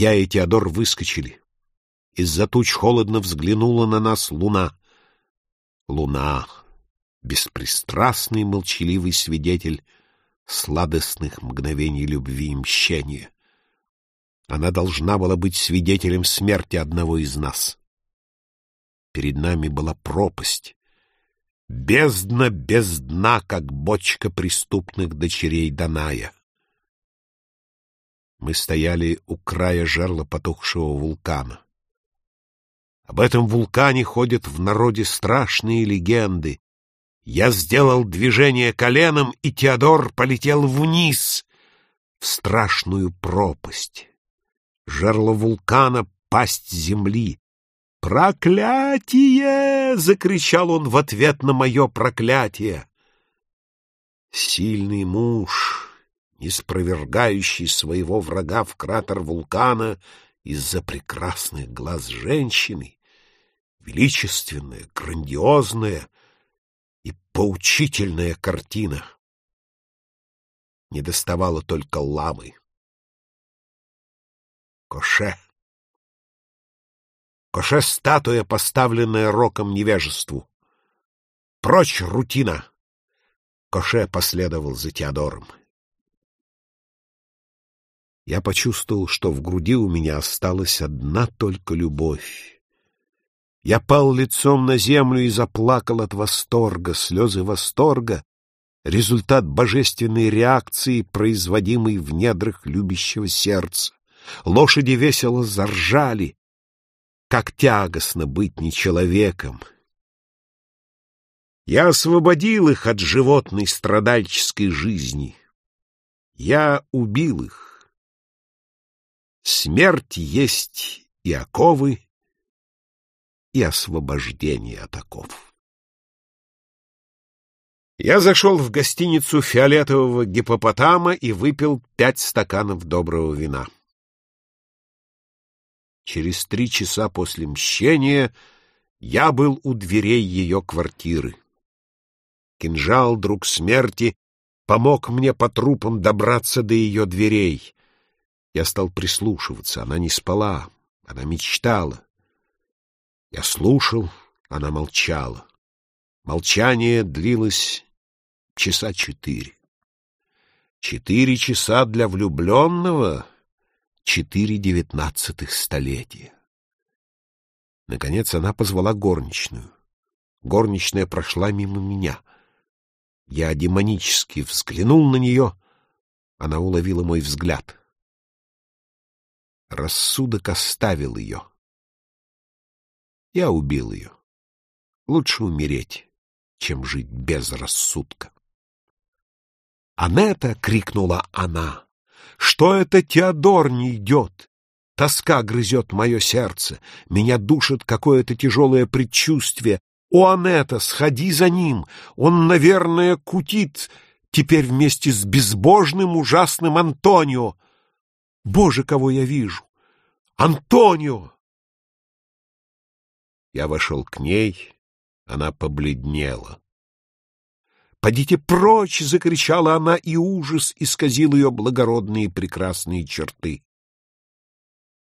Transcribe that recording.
Я и Теодор выскочили. Из-за туч холодно взглянула на нас луна. Луна — беспристрастный молчаливый свидетель сладостных мгновений любви и мщения. Она должна была быть свидетелем смерти одного из нас. Перед нами была пропасть. Бездна без дна, как бочка преступных дочерей Даная. Мы стояли у края жерла потухшего вулкана. Об этом вулкане ходят в народе страшные легенды. Я сделал движение коленом, и Теодор полетел вниз, в страшную пропасть. Жерло вулкана — пасть земли. «Проклятие!» — закричал он в ответ на мое проклятие. Сильный муж, не спровергающий своего врага в кратер вулкана из-за прекрасных глаз женщины, величественная, грандиозная и поучительная картина. Не доставало только ламы. Коше. Коше — статуя, поставленная роком невежеству. Прочь, рутина! Коше последовал за Теодором. Я почувствовал, что в груди у меня осталась одна только любовь. Я пал лицом на землю и заплакал от восторга. Слезы восторга — результат божественной реакции, производимой в недрах любящего сердца. Лошади весело заржали. Как тягостно быть не человеком! Я освободил их от животной страдальческой жизни. Я убил их. Смерть есть и оковы, и освобождение от оков. Я зашел в гостиницу фиолетового гипопотама и выпил пять стаканов доброго вина. Через три часа после мщения я был у дверей ее квартиры. Кинжал, друг смерти, помог мне по трупам добраться до ее дверей. Я стал прислушиваться, она не спала, она мечтала. Я слушал, она молчала. Молчание длилось часа четыре. Четыре часа для влюбленного четыре девятнадцатых столетия. Наконец она позвала горничную. Горничная прошла мимо меня. Я демонически взглянул на нее. Она уловила мой взгляд. Рассудок оставил ее. Я убил ее. Лучше умереть, чем жить без рассудка. «Анетта!» — крикнула она. Что это Теодор не идет? Тоска грызет мое сердце, меня душит какое-то тяжелое предчувствие. О, Анетта, сходи за ним, он, наверное, кутит теперь вместе с безбожным ужасным Антонио. Боже, кого я вижу! Антонио! Я вошел к ней, она побледнела. «Подите прочь!» — закричала она, и ужас исказил ее благородные прекрасные черты.